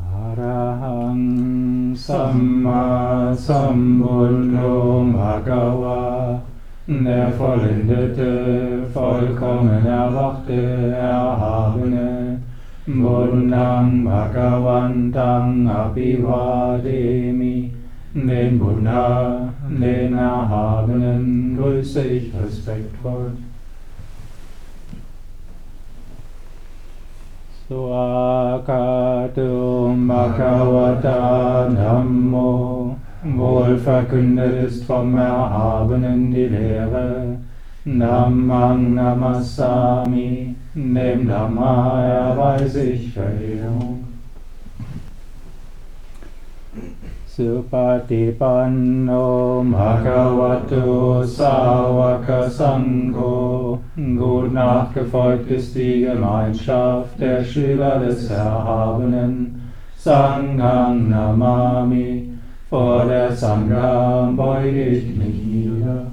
อะระหังสัมมาสัมพุทโธภะคะวะ Der vollendete, vollkommen erwachte, erhabene, Buddhang Bhagavantang Abhivademi, den Buddha, den Erhabenen, grüße ich respektvoll. สวากาตุมะคะวะตาธัมโม Wohlverkündet ist vom Erhabenen die Lehre. Dhammang Namasami, dem Dhamma erweise ich Verehrung. สุปฏิปันโนมะกวตุสาวกสังโฆ Gut nachgefolgt ist die Gemeinschaft der Schüler des Erhabenen, Sangham Namami, vor der Sangha beuge ich mich nieder.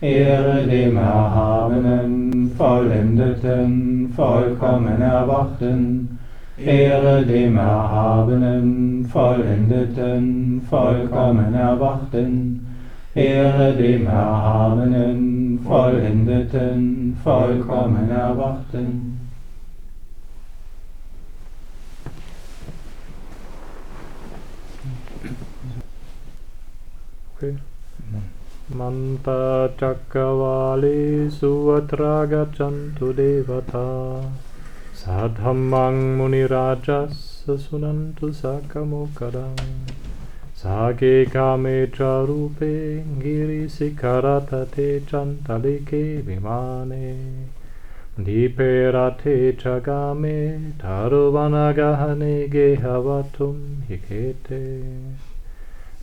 Ehre dem Erhabenen, Vollendeten, vollkommen Erwachten. Ehre dem Erhabenen, Vollendeten, vollkommen Erwachten. Ehre dem Erhabenen, Vollendeten, vollkommen Erwachten. Okay. मन्तचक्रवालेषु अत्र गच्छन्तु देवता। साधम्मं मुनिराजस्य सुनन्तु सकमुकरम् साके कामे च रूपे गिरिशिखरतते चन्तलिके विमाने। दीपे रथे च कामे तरुवनगहने गेहवतुं हिकेते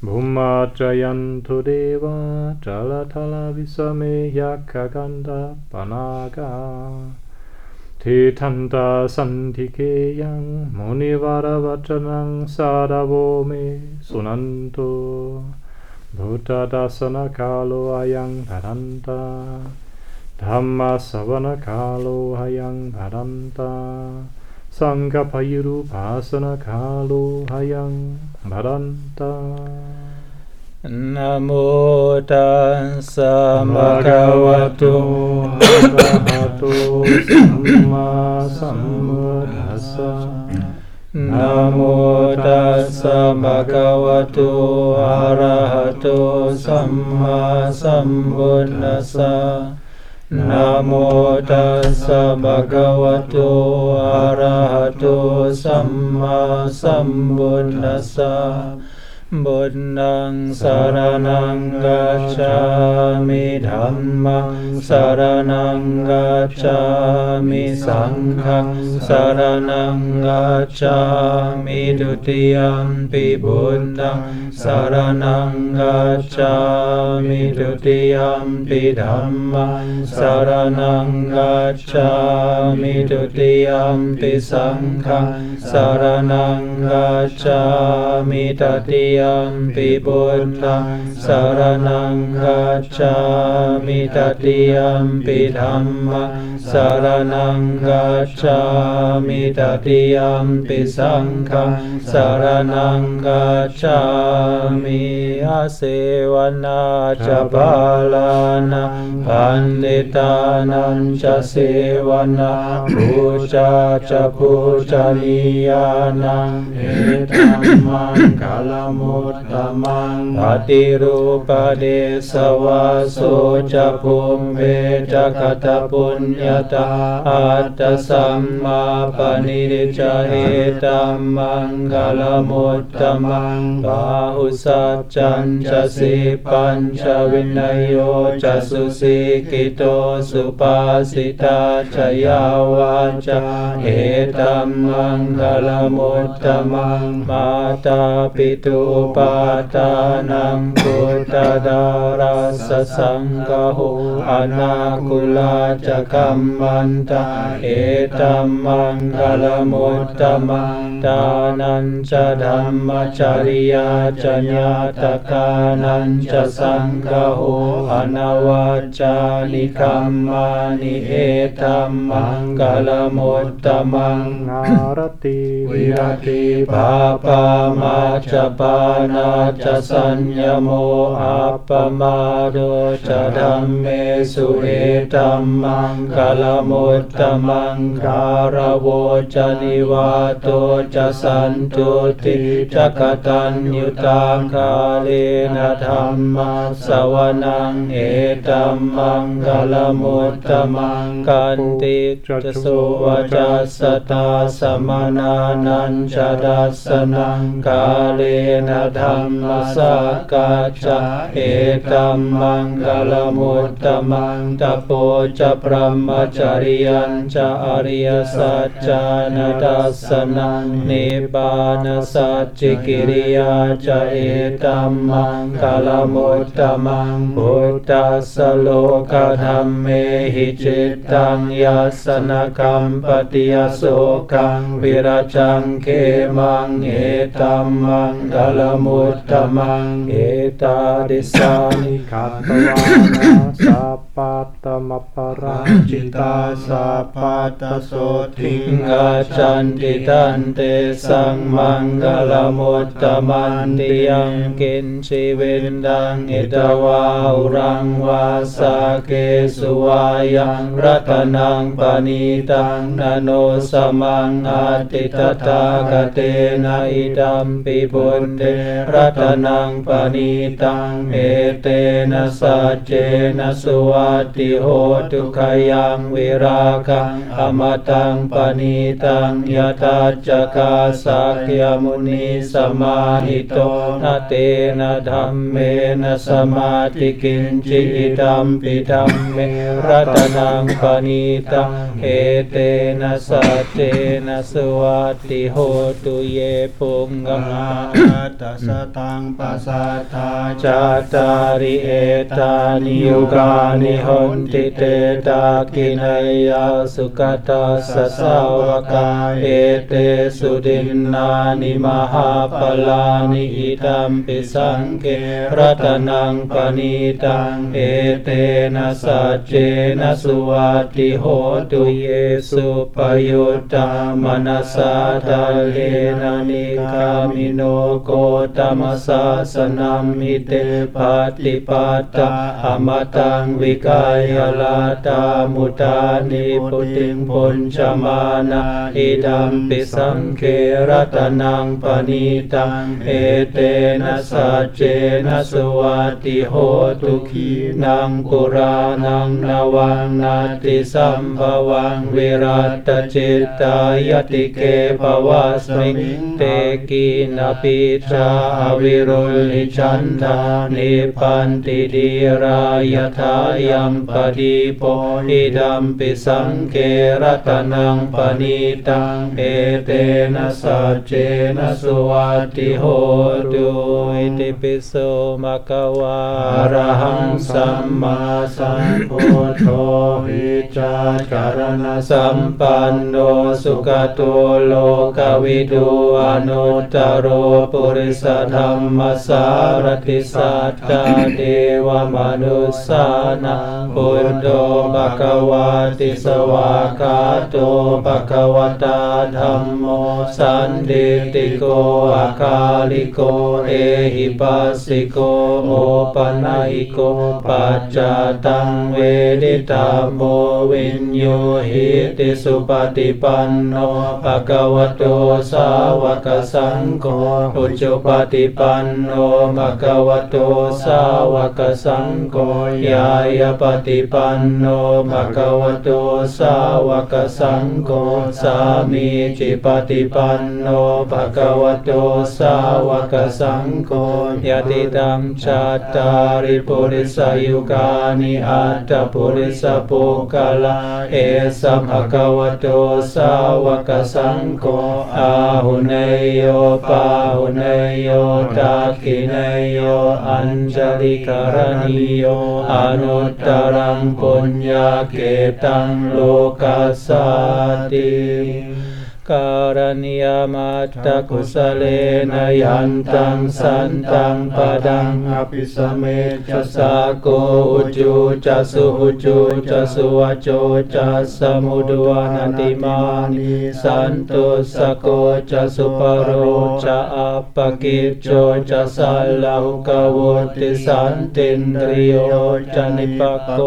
Bhummatrayantu deva jalatala visame yakaganda panaga Titanta santike munivara vachanang sadavo me sunanto Bhuta dasana kalo ayang bharanta Dhamma savana kalo ayang bharanta Sanghapayiru pasana kalo hayang භදන්තා නමෝ තස්ස භගවතු භගවතු සම්මා සම්බුද්දස්ස නමෝ තස්ස භගවතු ආරහතෝ සම්මා සම්බුද්දස්ස namo tassa bhagavato arahato samma sambuddhassa บุญนังสารนังกัจฉามิธรรมัสารนังกัจฉามิสังฆัสารนังกัจฉามิดุติยมปิบุญนังสารนังกัจฉามิดุติยมปิธรรมัสารนังกัจฉามิดุติยมปิสังฆัสารนังกัจฉามิตติยโยจะสุสิกิโตสุปาสิตาชยาวาจาเหตัมมังคลมุตตมัง शरण गच्छामि तदीयम्पि सङ्घं शरणं गच्छामि असेवना च बालानां पण्डितानां च सेवना, पूजा च पूजनीयानां मङ्गलमूर्तमं अतिरूपदेशवासो च पुम्बे च कथपुण्य งกหุอนาคุลาจะกัมมันตาเอตัมมังคลมุตตมังตานันจะธรรมจริยาจญาตกานันจะสังกหุอนวัจจานิคัมมานิเอตัมมังคลมุตตมัง นารติ วิรติปาปามาจปานาจะสัญญโมอัปปมาโดจะดั มเมสุเอตัมมังคลมุตตมัง नं च धर्मचर्या च यतानं च सङ्गहो हवचालिकां नियतं मङ्गलमुत्तमं। पापमा च पाना च संयमो आपमादौ च धं मे शु एतं मङ्गलमुत्तमं गवो จะสันตุติจะกตัญญุตา กาเลนะธัมมัสสะวะนังเอตัมมังคะละมุตตะมัง ขันตี จะ โสวะจัสสะตา สะมะณานัญจะ ทัสสะนังกาเลนะธัมมะสากัจฉาเอตัมมังคะละมุตตะมัง ตะโปจะพรัหมะจะริยัญจะ อะริยะสัจจานาดัสสนัง निपानसच्चिकिरिया च एतं निपानसचि गिर्या चतं मङ्गलमुर्तमं मूर्तशलोकधं मे विरचं चेत् एतं मङ्गलमुत्तमं एतादृशानि मङ्गलमुर्तमाे ตัตตมังพุทธัสสโลกธรรมเมหิจิตตังยัสสนกัมปติยโสกังวิรจังเขมังเอตัมมังคลมุตตมังเอตาดิตานาปัตตมปราจิตาสัพปัตโสทิงอาจันติตันเตสังมังคลมุตตมันติยังกินชีวินดังอิตวาอุรังวาสาเกสุวายังรัตนังปณิตังนโนสมังอาติตตากเตนะอิดัมปิบุญเตรัตนังปณิตังเอเตนะสัจเจนะสุวติโหตุขยังวิราคังอมตังปณิตังยตาจักาสักยมุนีสมาหิโตนะเตนะธรรมเมนะสมาธิกินจิตัมปิธรรมเมรัตนังปณิตังเอเตนะสัจเจนะสุวัติโหตุเยปุงกมา ตัสสะตังปัสสัทธา จัตตาริเอตานิยุกานิ ิหนติเตตากินายาสุขตัสสะสาวกาเอเตสุดินนานิมหาปลานิอิตัมปิสังเกรัตนังปณิตังเอเตนะสัจเจนะสุวัติโหตุเยสุปยุตตามนัสสาตัลเลนะนิกามิโนโกตมัสสาสนัมมิเตปฏิปัตตาอมตังวิกายลาตามุตานิปุติงปุญชมานาอิดัมปิสังเครัตนังปณิตังเอเตนะสัจเจนะสวัติโหตุขีนังปุรานังนวังนาติสัมภวังวิรัตจิตตายติเกภวะสมิเตกินปิชาอวิรุลิชันธานิพันติดีรายทายมปดีโปอิดัมปิสังเกรัตนังปณิตังเอเตนะสัจเจนะสุวัติโหตุอิติปิโสมะกวาอะระหังสัมมาสัมพุทโธวิจาจารณสัมปันโนสุขโตโลกวิดูอนุตตโรปุริสธรรมสารติสัตตาเทวมนุสสานาพุทโธภะคะวาติสวากาโตภะคะวตาธัมโมสันติติโกอาคาลิโกเอหิปัสสิโกโอปะนะหิโกปัจจตังเวดิตาโมวินโยหิติสุปฏิปันโนภะคะวะโตสาวกสังโฆอุจุปฏิปันโนภะคะวะโตสาวกสังโฆยายาปฏิปันโนภะคะวะโตสาวกสังโฆสามีจิปฏิปันโนภะคะวะโตสาวกสังโฆยติตังชัตาริปุริสยุกานิอัตตปุริสปุกลาเอสัมภะคะวะโตสาวกสังโฆอาหุเนยโยปาหุเนยโยตาคิเนยโยอัญจลิกรณีโยอนุตรังปุญญาเกตังโลกัสสติ การณิยมัตตกุสเลนยันตังสันตังปดังอภิสเมจะสาโกอุจูจะสุหุจูจะสุวโจจะสมุดวานันติมานิสันตุสโกจะสุปโรจะอัปปกิจโจจะสัลลาหุกวุติสันตินตริโยจะนิปโก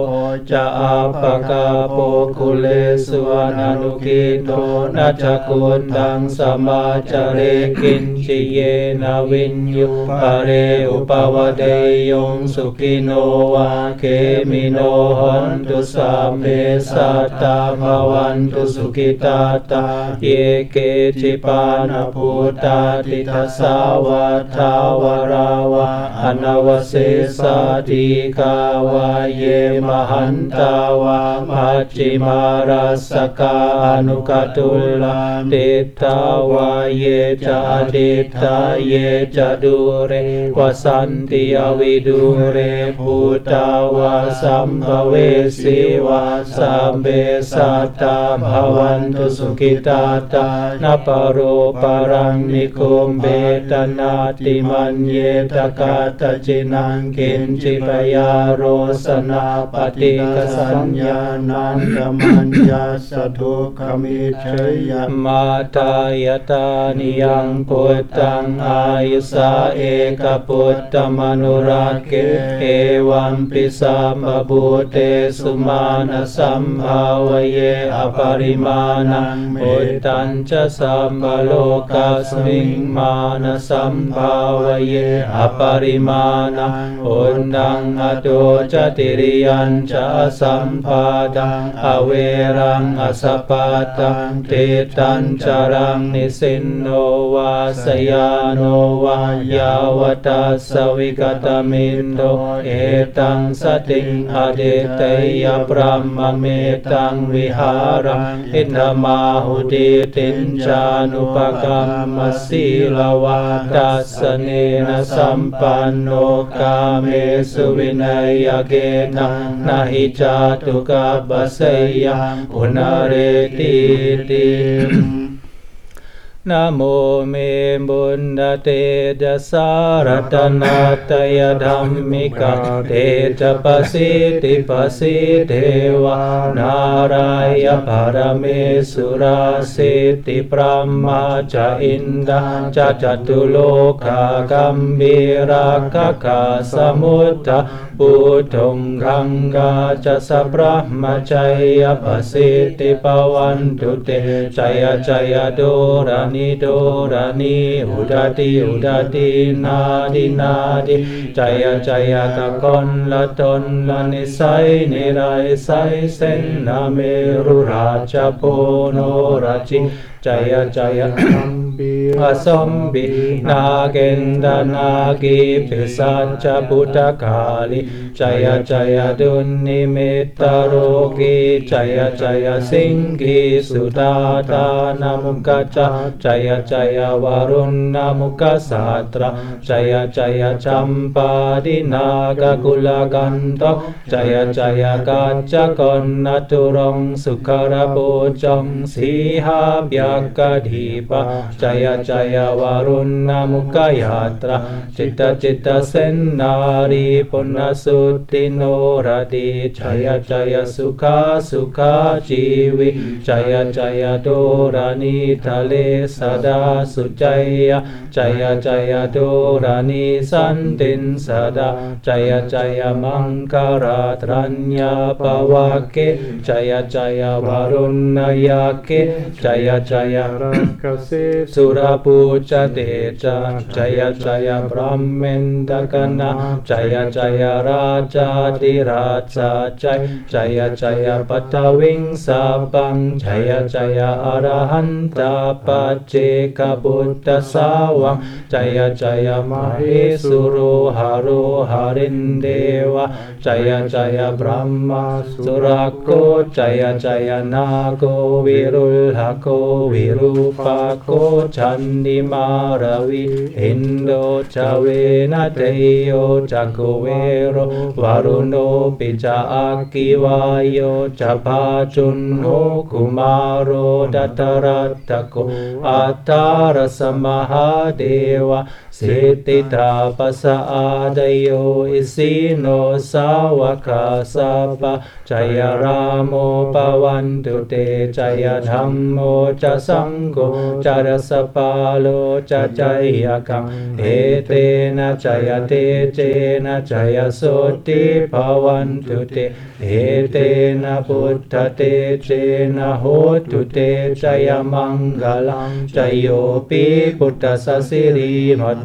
จะอัปปกาโปคุเลสุวานานุกิโตนาจกุณตังสมาจาเรกินจิเยนวินยุปะเรอุปวเดยงสุขิโนวาเคมิโนหันตุสัมเมสัตตาภวันตุสุขิตาตาเยเกจิปานาภูตาติทัสสาวะทาวราวะอนวเสสาติกาวาเยมหันตาวะมัจจิมารัสสกาอนุกตุลาติตาวาเยจะดิตาเยจะดูเรวสันติอวิดูเรภูตาวาสัมภเวสีวาสัมเบสัตตาภวันตุสุขิตาตานาปโรปรังนิคุมเบตนาติมันเยตกาตจินังกินจิปยาโรสนาปฏิกสัญญานันตมัญญาสทุขมิเชยม าตายตานิยังพุทธังอายุสาเอกพุทธมนุรักเกเอวัมปิสัมบบูเตสุมาณสัมภาวเยอปริมาณังพุทธันจะสัมบโลกัสมิงมาณสัมภาวเยอปริมาณังอุณดังอโตจติริยันจะสัมภาธัง อะเวรัง อะสะปัตตัง ติฏฐัญจะรังนิสินโนวา สะยาโนวายาวะตัสสะ วิคะตะมิทโธ เอตัง สะติง อะธิฏเฐยยะ พรัหมะเมตังวิหารังอิธะมาหุ ทิฏฐิญจะ อะนุปะคัมมะ สีละวา ทัสสะเนนะสัมปันโนกาเมสุวินัยเกนังนาหิจาตุกาบสยังอุณเรติตินะโมเมบุญดาเตจะสารตนาตยธรรมิกาเตจะปสิติปสิเทวานารายภารเมสุราสิติปรามาจะอินดาจะจตุโลกากัมบีราคคาสมุตตะปุถุงคังกาจะสัพระมจัยปสิติปวันตุเตจยจยโดรานิโดรานิอุดาติอุดาตินาดินาดิจยจยกะกอนละตนละนิสัยนิไรไสเสนนาเมรุราชโพโนราชิจยจยสัมบีอสมบินาเกนดานากีปิสัจจพุทธรรม असम्बि नागेन्द्रनागेभ्यसाञ्च पुटकालि चय चय दुन्निमित्तरोगे जय जय दुन्निमित्तरोगी जय जय सिंहि चय चय जय वरुण्णमुखसात्र जय जय चम्पादिनागकुलगन्ध जय जय गाचकोन्नतुरं सुकरपोचं सिंहाभ्यकधीप जय जय वरुण्णमुखयात्र सिन्नारी पुनसु ตุรงสุขระโปจงสีหาบยกดีปะจยจยวารุณนามุกยาตราจิตตจิตตเสนนารีปุณ สุติโนรดีจยจยสุขาสุขาชีวิจยจยโดรานีทะเลสดาสุจยจยจยโดรานีสันตินสดาจยจยมังคาราตรัญญาปวะเกจยจยวารุณยาเกจยจย รักเกษตร สุรปูจเตจาจยจยพรหมินทกนาจยจยรา ชาธิราชาจยจยจยปัตวิงสาปังจยจยอรหันตาปัจเจกบุตตสาวังจยจยมเหสุโรหารุหารินเดวะจยจยบรมมาสุรโกจยจยนาโกวิรุลหโกวิรูปโกชันดิมารวิอินโดจเวนะเทโยจักกุเวโร वरुणोऽपि च वरुणो च जभाजु कुमारो दो अरस महादेवा। सिद्धितापस आदयो इसी नो सावकासप। जय रामो पवन्तु ते जय धम्मो च सङ्गो च रसपालो च जयकं चेन जयसोति भवन्तु ते। एतेन बुद्धते चेन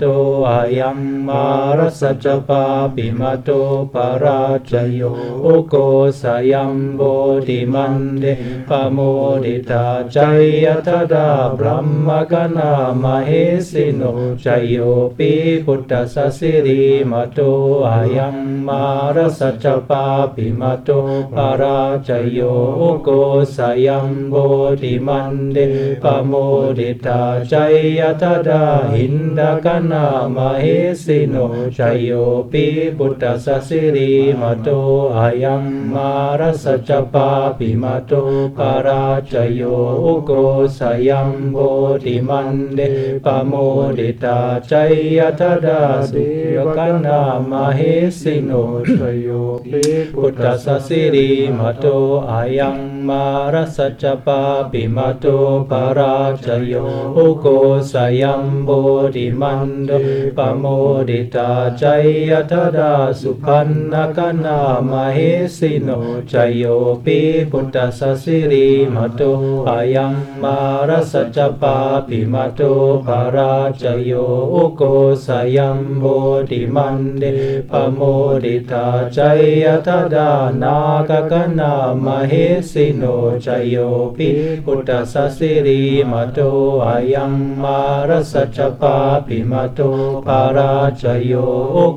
โตอายังมารสัจปาปิมาโตปราจโยโอโกสยัมโบติมันเดปโมดิตาใจยทดาบรัมมะกนามเฮสิโนจโยปิพุทธสสิริมาโตอายังมารสัจปาปิมาโตปราจโยโอโกสยัมโบติมันเดปโมดิตาใจยทดาหินดกันามเหสิโนจโยปิพุทธสสิริมโตอายัมมารสจปาปิมโตปราจโยอุโกสยัมโบธิมันเดปโมดิตาจยตดาสุยกนามเหสิโน ชโยปิ พุทธสสิริมโตอายังมารสัจจปาปิมโตปาราจโยอุโกสยัมโบดิมัน โดปโมดิตาจยทดาสุพันนกนามเหสิโนจโยปิพุทธสสิริมโตอายังมารสัจจปาปิมโตปาราจโยอุโกสยัมโบดิมันเดปโมดิตาจยทดานากกนามเหสิโนจโยปิพุทธสสิริมโตอายังมารสัจจปาปิมโ ตตปาราจโย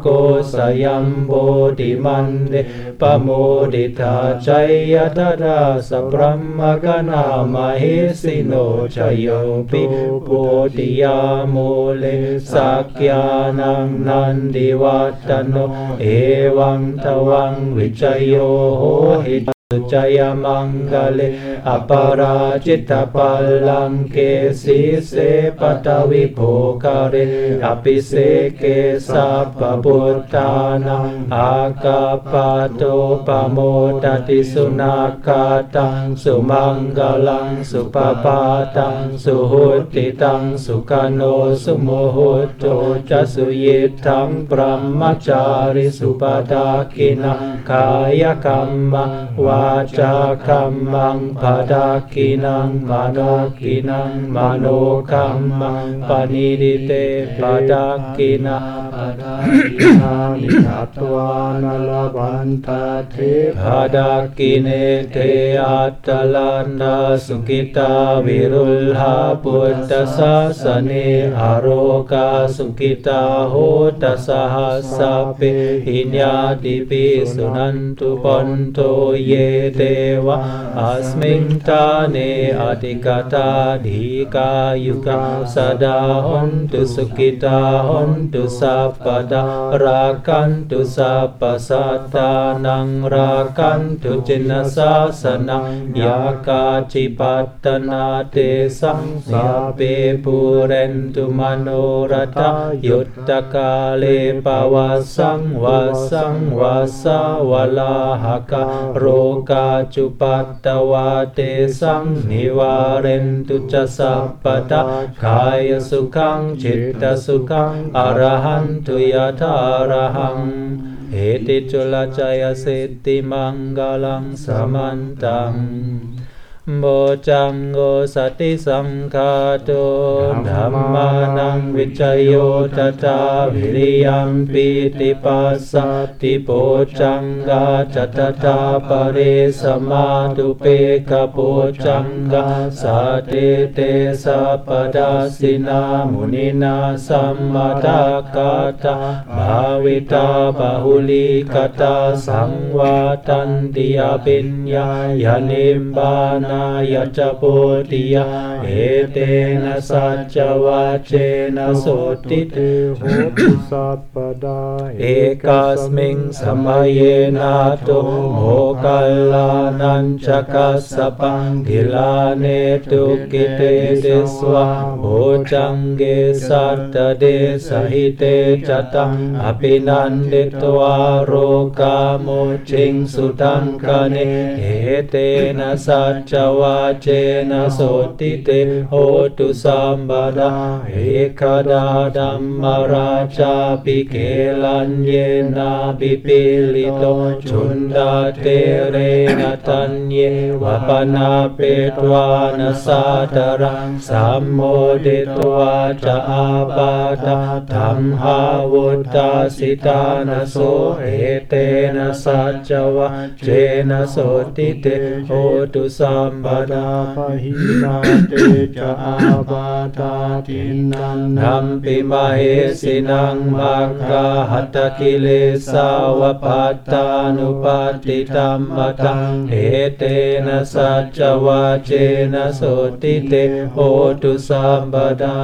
โกสยัมโบดิมันเดปโมดิตาจยทดาสัพพมกนามเหสิโนจโยปิโพธิยาโมเลสักยานังนันดิวัตโน เอวังทวังวิจโยโหหิต जया मंगल अपराजित पल्लंके शिषे पटवी भोकरे अपिषे के सपुतान आकपतोपमोदति सुनाकतं सुमङ्गलं सुपपातं सुहूर्तितं सुकनो सुमुहूर्तो च सुयुद्धं ब्रह्मचारि सुपदाकिन कायकम्मा วาเรอภิเสเกสัพปพุทธานังอากขังมังปปาตังสุหุติตังสุขโนสุโมโหโตจะสุยิทังมาริสุปดาคินังกายกรรมวาจากรรมังปดาคินังมโนคินังมโนกรรมังปณิริเตปดากินัง ปดาคินานิทัตวานลบันตาเทปดาคิเนเทอัตตลันดาสุกิตาวิรุลหาพุทธสาสเนอโรกาสุกิตาโหตสหัสสะเปหิญญาติปิสุนันตุปนโตเยเตวะอัสมิงตาเนอติกตาดีกายุกาสดาหนตุสุกิตาหนตุสัพพ ปดารากันตุสัพพสัตตานังรากันตุจินสาสนังยากาจิปัตตนาเตสังสัพเปปุเรนตุมโนรตายุตตกาเลปวัสสังวาสังวาสาวลาหกาโรกาจุปัตตวาเตสังนิวาเรนตุจะสัพปตากายสุขังจิตตสุขังอรหัน ตุยะธาระหังเหติจุลจายสิทธิมังกลังสมันตัง โมจังโกสติสังคาโตธัมมานังวิจโยตตาวิริยังปิติปัสสติโปจังกาจัตตาปเรสมาตุเปกโปจังกาสาเตเตสัปดาสินามุนินาสัมมาตากาตาภาวิตาบาหุลิกตาสังวาตันติยปิญญายานิมบานา नाय च पोटिया एतेन सा च वाचेन सोटिते होपदा एकस्मिन् च कसपङ्गिलाने तु किते भोचङ्गे सर्तदे सहिते च अपि नन्दित्वा रोकामोचिं एतेन स च เจ้าวาเจนะโสติเตโหตุสัมบดาเอกดาดัมมาราชาปิเกลันเยนาภิปีฬิโต จุนทัตเถเรนะตัญเญวะ ภะณาเปตวานะ สาทะรังสัมโมทิตวาจะอาพาธาตัมหาวุฏฐาสิ ฐานะโสเอเตนะสัจจะวัชเชนะโสตถิเตโหตุสัมปะหินาเตจะอาบาตาทินนัน นัมปิมาเหสินังมัคคาหัตถกิเลสาวปัตตานุปาติตัมมตังเอเตนะสัจวาเจนะโสติเตโหตุสัมปดา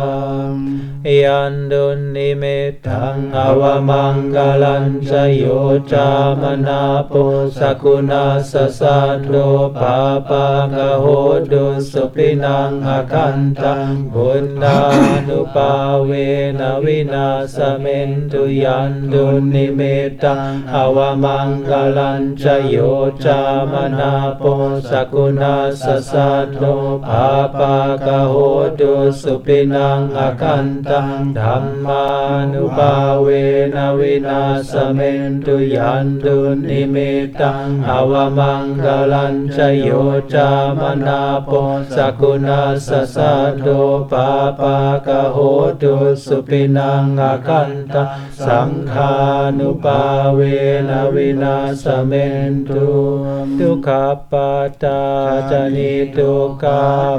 ยันดุนิเมตังอวมังกลัญชโยจามนาโปสกุณาสสันโดปาปะกะ โหตุสุปินังอคันตังบุญญานุปาเวนะวินาสเมนตุยันดุนิเมตังอวมังกลัญชโยจามนาโปสกุณาสสันโดปาปะกโหตุสุปินังอคันตังธัมมานุภาเวนะวินาสเมนตุยันตุนิมิตตัง อะวะมังคะลัญจะ โยจามะนาโป สะกุณัสสะ สัทโท ปาปัคคะโห ทุสสุปินังอะกันตัง สังฆานุภาเวนะ วินาสะเมนตุทุกขัปปัตตาจะ นิททุกขา ภะยั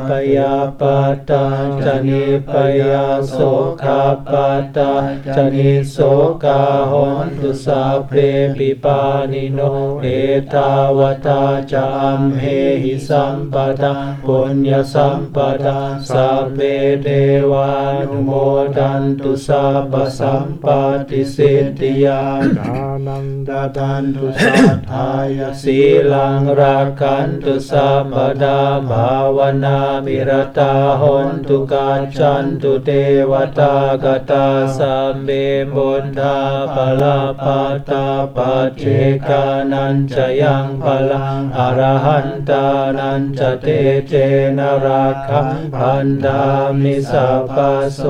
ปปัตตาจะ นิพภะยาโสกัปปาตาจานิโสกาหนตุสาเพปิปานิโนเอตาวตาจามเฮหิสัมปทาปุญญสัมปทาสัพเพเทวานุโมดันตุสัพพสัมปติสิทธิยา กานันดา ดาตันตุสัทธายา สีลังรักขันตุสัมปดาภาวนามิรตาหนตุกาจันตุเทวตากตาสัมเบบุญธาปลาปาตาปัจเจกานันจะยังพลังอรหันตานัน จะเตเจนรักขังพันดามิสัพโส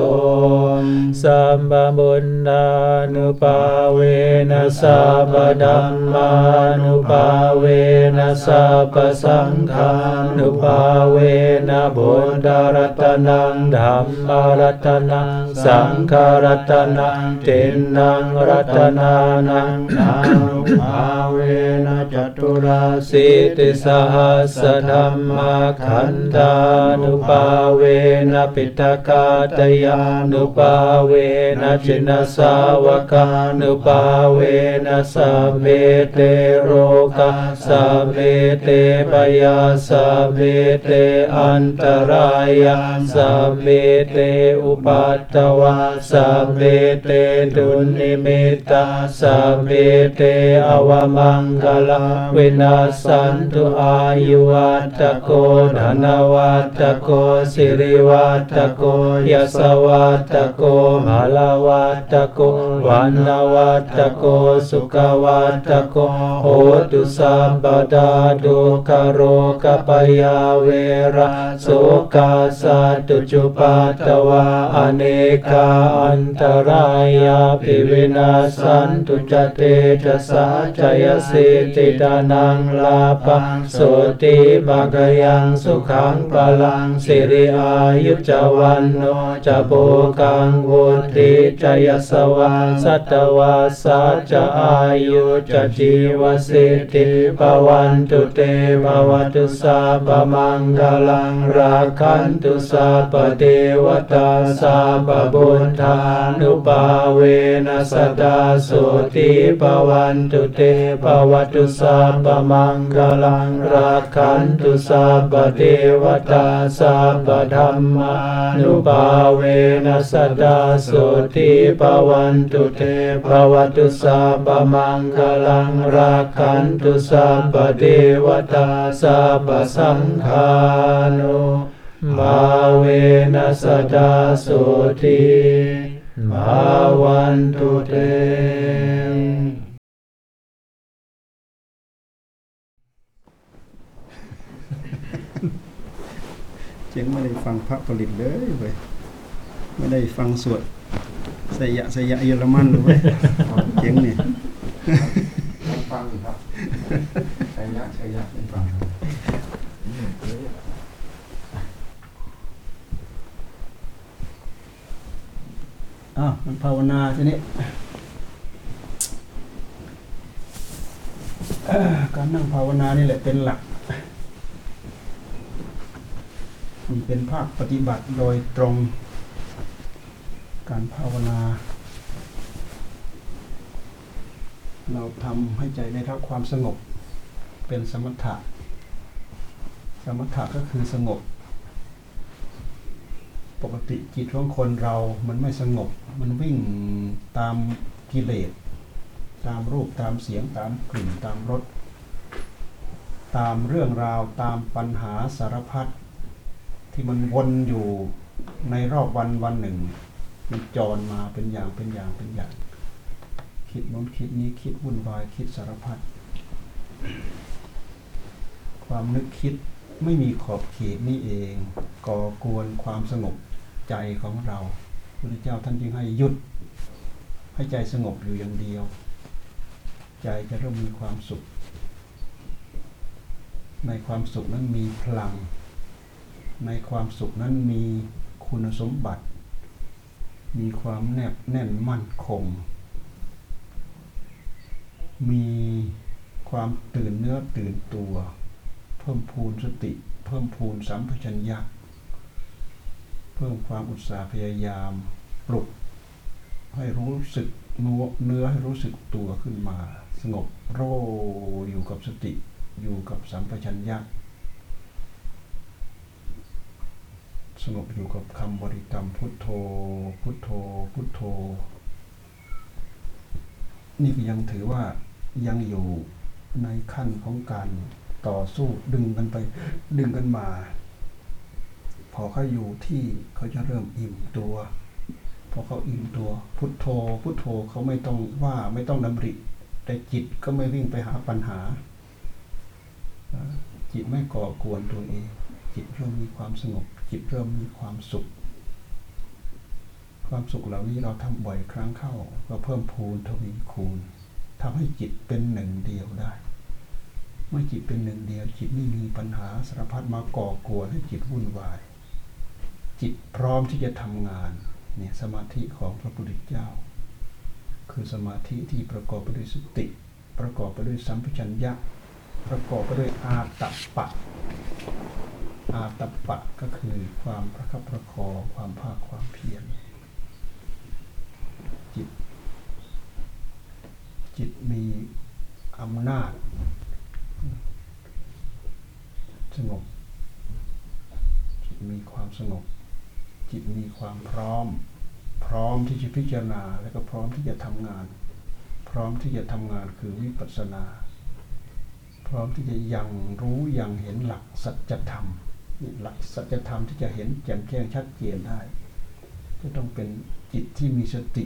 สัมบบุญญานุปาเวนะสัพดัมมานุปาเวนะสัพสังฆานุปาเวนะบุญดารตนังธัมมารัตนังสังฆรัตนังตินนังรัตนานังนานุภาเวนะจตุราสิติสหัสนารมขันธานุปาเวนะปิตกาตยานุปาเวนะจินสาวกานุภาเวนะสัพเพเตโรคาสัพเพเตภยาสัพเพเตอันตรายาสัพเพเตอุปัททวาสัพเพเตทุนนิมิตตาสัพเพเตอวมังคลาวินัสสันตุอายุวัฑฒโกธนวัฑฒโกสิริวัตโกยสวัตโกมาลวัตโกวันนวัตโกสุขวัตโกโหตุสัมปดาดุคโรกปยาเวระโสกาสัตุจุปัตวาอเนกาอันตรายาภิวินาสันตุจเตจะสาจยสิติดานังลาปังโสติบากยังสุขังปลังสิริอายุจวันโนจะโปกังวุติจยสวาสัตวาสัจอายุจะจีวสิทธิปวันตุเตภวตุสาปมังกลังราคันตุสาปเทวตาสาปบุญธานุปาเวนัสตาสุติปวันตุเตภวตุสาปมังกลังราคันตุสาปเทวตาสาปธรรมานุปาเวนัสตาสุติปวันตุเตภวตุสาปมังคลังราคันตุสัพพเทวตาสัพพสังฆานุมาเวนัสตาสุติมาวันตุเต เจ๊งไม่ได้ฟังพระผลิตเลยเว้ยไม่ได้ฟังสวดสยะสยะเยอรมันเลยเว้ยเจ๊งเนี่ยฟังอยู่ครับชัยยะชัยยะเป็นฟังครับอ้าวมันภาวนาทีนี้เอ่อการนั่งภาวนานี่แหละเป็นหลักมัน เป็นภาคปฏิบัติโดยตรงการภาวนา เราทำให้ใจได้รับความสงบเป็นสมถะ สมถะก็คือสงบ ปกติจิตของคนเรามันไม่สงบ มันวิ่งตามกิเลส ตามรูปตามเสียงตามกลิ่นตามรสตามเรื่องราวตามปัญหาสารพัด ที่มันวนอยู่ในรอบวันวันหนึ่ง มันจรมาเป็นอย่างเป็นอย่างเป็นอย่าง คิดโน้นคิดนี้คิดวุ่นวายคิดสารพัดความนึกคิดไม่มีขอบเขตนี่เอง ก่อกวนความสงบใจของเราพระพุทธเจ้าท่านจึงให้หยุด ให้ใจสงบอยู่อย่างเดียว ใจจะเริ่มมีความสุข ในความสุขนั้นมีพลัง ในความสุขนั้นมีคุณสมบัติ มีความแนบแน่นมั่นคง มีความตื่นเนื้อตื่นตัว เพิ่มพูนสติ เพิ่มพูนสัมปชัญญะเพิ่มความอุตสาห์พยายามปลุก ให้รู้สึกเนื้อเนื้อให้รู้สึกตัวขึ้นมา สงบโรอยู่กับสติอยู่กับสัมปชัญญะ สงบอยู่กับคำบริกรรมพุทโธ พุทโธ พุทโธ นี่ก็ยังถือว่ายังอยู่ในขั้นของการต่อสู้ดึงกันไปดึงกันมา พอเขาอยู่ที่เขาจะเริ่มอิ่มตัวพอเขาอิ่มตัว พุทโธ พุทโธเขาไม่ต้องว่าไม่ต้องดำริ แต่จิตก็ไม่วิ่งไปหาปัญหาอ่าจิตไม่ก่อกวนตัวเอง จิตเริ่มมีความสงบ จิตเริ่มมีความสุข ความสุขเหล่านี้เราทำบ่อยครั้งเข้า ก็เพิ่มพูนทวีคูณทำให้จิตเป็นหนึ่งเดียวได้ เมื่อจิตเป็นหนึ่งเดียว จิตไม่มีปัญหาสารพัดมาก่อกวนให้จิตวุ่นวาย จิตพร้อมที่จะทำงานเนี่ยสมาธิของพระพุทธเจ้า คือสมาธิที่ประกอบไปด้วยสติ ประกอบไปด้วยสัมปชัญญะประกอบไปด้วยอาตัปปะ อาตปะก็คือความประคับประคองความภาคความเพียรจิต จิตมีอำนาจ สงบ จิตมีความสงบ จิตมีความพร้อม พร้อมที่จะพิจารณาแล้วก็พร้อมที่จะทำงาน พร้อมที่จะทำงานคือวิปัสสนา พร้อมที่จะยังรู้ยังเห็นหลักสัจธรรม หลักสัจธรรมที่จะเห็นแจ่มแจ้งชัดเจนได้จะต้องเป็นจิตที่มีสติ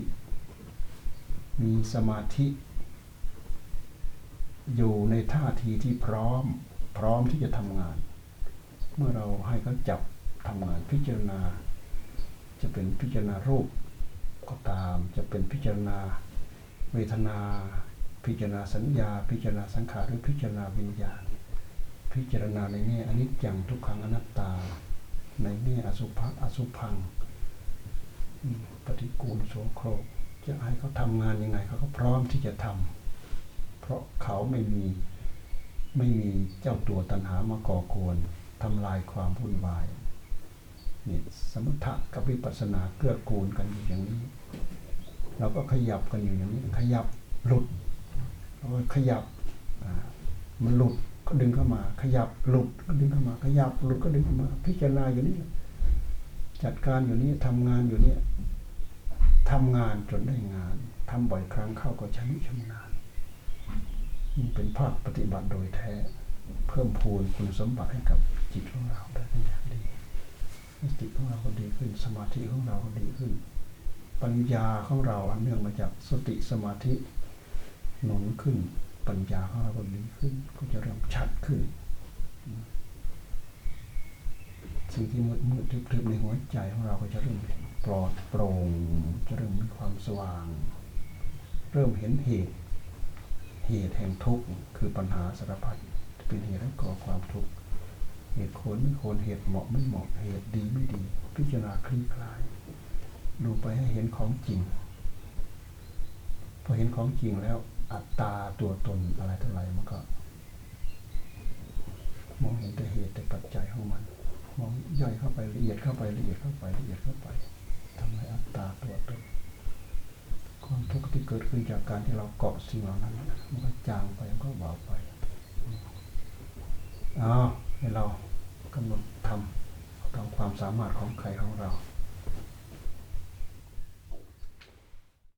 มีสมาธิ อยู่ในท่าทีที่พร้อม พร้อมที่จะทำงาน เมื่อเราให้เขาจับทำงานพิจารณา จะเป็นพิจารณารูปก็ตามจะเป็นพิจารณาเวทนา พิจารณาสัญญา พิจารณาสังขารหรือพิจารณาวิญญาณ พิจารณาในแง่อนิจจังทุกขังอนัตตา ในแง่อสุภะอสุพังปฏิกูลโสโครกจะให้เขาทำงานยังไงเขาก็พร้อมที่จะทำเพราะเขาไม่มีไม่มีเจ้าตัวตัณหามาก่อกวนทำลายความวุ่นวายนี่สมถะกับวิปัสสนาเกื้อกูลกันอยู่อย่างนี้ เราก็ขยับกันอยู่อย่างนี้ ขยับหลุดเราขยับมันหลุด ก็ดึงเข้ามา ขยับหลุดก็ดึงเข้ามา ขยับหลุดก็ดึงเข้ามา พิจารณาอยู่นี่จัดการอยู่นี่ทำงานอยู่นี่ทำงานจนได้งานทำบ่อยครั้งเข้าก็ชำนิชำนาญนี่เป็นภาคปฏิบัติโดยแท้ เพิ่มพูนคุณสมบัติให้กับจิตของเราได้เป็นอย่างดีสติของเราก็ดีขึ้น สมาธิของเราก็ดีขึ้น ปัญญาของเราอันเนื่องมาจากสติสมาธิหนุนขึ้น ปัญญาของเราก็ดีขึ้น ก็จะเริ่มชัดขึ้น สิ่งที่มืดมืดทึบๆในหัวใจของเราก็จะเริ่มปลอดโปร่ง จะเริ่มมีความสว่าง เริ่มเห็นเหตุ เหตุแห่งทุกข์คือปัญหาสารพัดเป็นเหตุให้ก่อความทุกข์ เหตุควรไม่ควรเหตุเหมาะไม่เหมาะ เหตุดีไม่ดี พิจารณาคลี่คลาย ดูไปให้เห็นของจริง พอเห็นของจริงแล้ว อัตตาตัวตนอะไรเท่าไหร่มันก็มองเห็นแต่เหตุแต่ปัจจัยของมัน มองย่อยเข้าไปละเอียดเข้าไปละเอียดเข้าไปละเอียดเข้าไปทำให้อัตตาตัวตนความทุกข์ที่เกิดขึ้นจากการที่เราเกาะสิ่งเหล่านั้นมันก็จางไปมันก็เบาไปอ้าวให้เรากำหนดทำตามความสามารถของใครของเรา